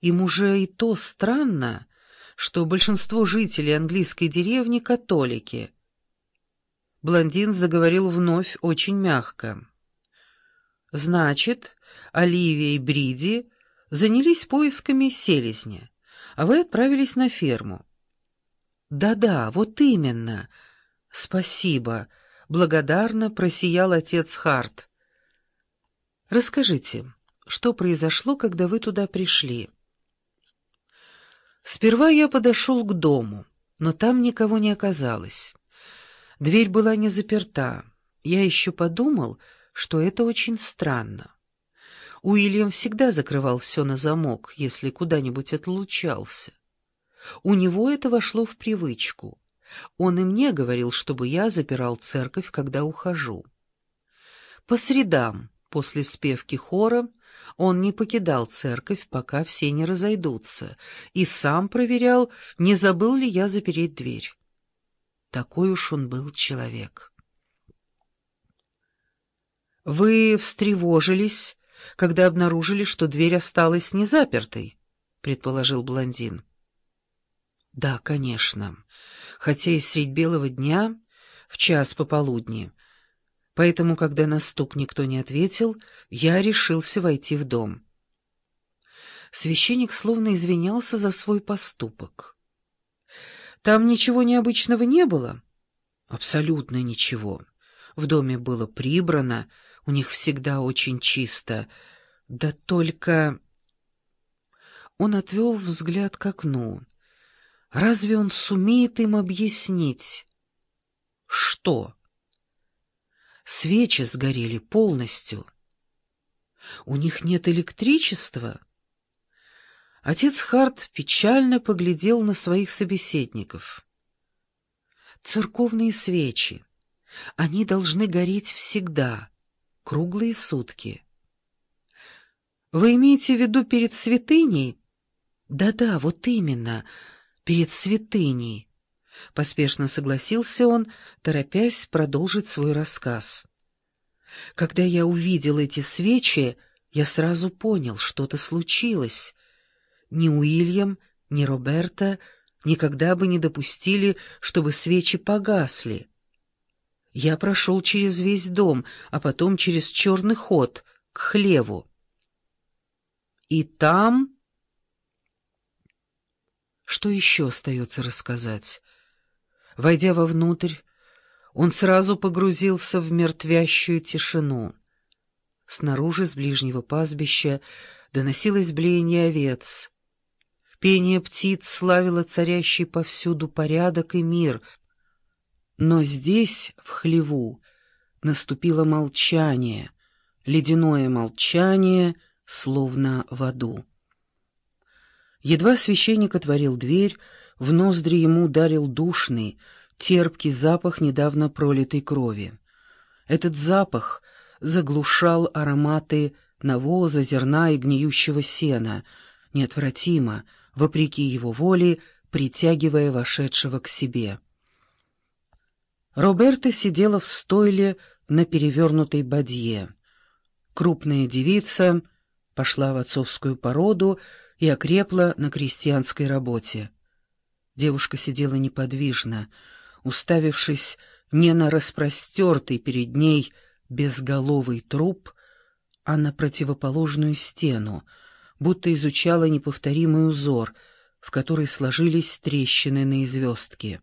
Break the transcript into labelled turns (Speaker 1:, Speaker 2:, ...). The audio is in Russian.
Speaker 1: Им уже и то странно, что большинство жителей английской деревни — католики. Блондин заговорил вновь очень мягко. «Значит, Оливия и Бриди занялись поисками селезня, а вы отправились на ферму». «Да-да, вот именно. Спасибо», — благодарно просиял отец Харт. «Расскажите, что произошло, когда вы туда пришли?» Сперва я подошел к дому, но там никого не оказалось. Дверь была не заперта. Я еще подумал, что это очень странно. Уильям всегда закрывал все на замок, если куда-нибудь отлучался. У него это вошло в привычку. Он и мне говорил, чтобы я запирал церковь, когда ухожу. По средам, после спевки хора, он не покидал церковь, пока все не разойдутся, и сам проверял, не забыл ли я запереть дверь. Такой уж он был человек. «Вы встревожились, когда обнаружили, что дверь осталась незапертой?» — предположил блондин. «Да, конечно, хотя и средь белого дня, в час пополудни». Поэтому, когда на стук никто не ответил, я решился войти в дом. Священник словно извинялся за свой поступок. «Там ничего необычного не было?» «Абсолютно ничего. В доме было прибрано, у них всегда очень чисто. Да только...» Он отвел взгляд к окну. «Разве он сумеет им объяснить?» «Что?» Свечи сгорели полностью. У них нет электричества. Отец Харт печально поглядел на своих собеседников. Церковные свечи. Они должны гореть всегда, круглые сутки. Вы имеете в виду перед святыней? Да-да, вот именно, перед святыней. — поспешно согласился он, торопясь продолжить свой рассказ. «Когда я увидел эти свечи, я сразу понял, что-то случилось. Ни Уильям, ни Роберта никогда бы не допустили, чтобы свечи погасли. Я прошел через весь дом, а потом через черный ход, к хлеву. И там... Что еще остается рассказать? Войдя вовнутрь, он сразу погрузился в мертвящую тишину. Снаружи, с ближнего пастбища, доносилось блеяние овец. Пение птиц славило царящий повсюду порядок и мир. Но здесь, в хлеву, наступило молчание, ледяное молчание, словно в аду. Едва священник отворил дверь, в ноздри ему ударил душный, терпкий запах недавно пролитой крови. Этот запах заглушал ароматы навоза, зерна и гниющего сена, неотвратимо, вопреки его воле, притягивая вошедшего к себе. Роберта сидела в стойле на перевернутой бадье. Крупная девица пошла в отцовскую породу и окрепла на крестьянской работе. Девушка сидела неподвижно, уставившись не на распростертый перед ней безголовый труп, а на противоположную стену, будто изучала неповторимый узор, в который сложились трещины на известке.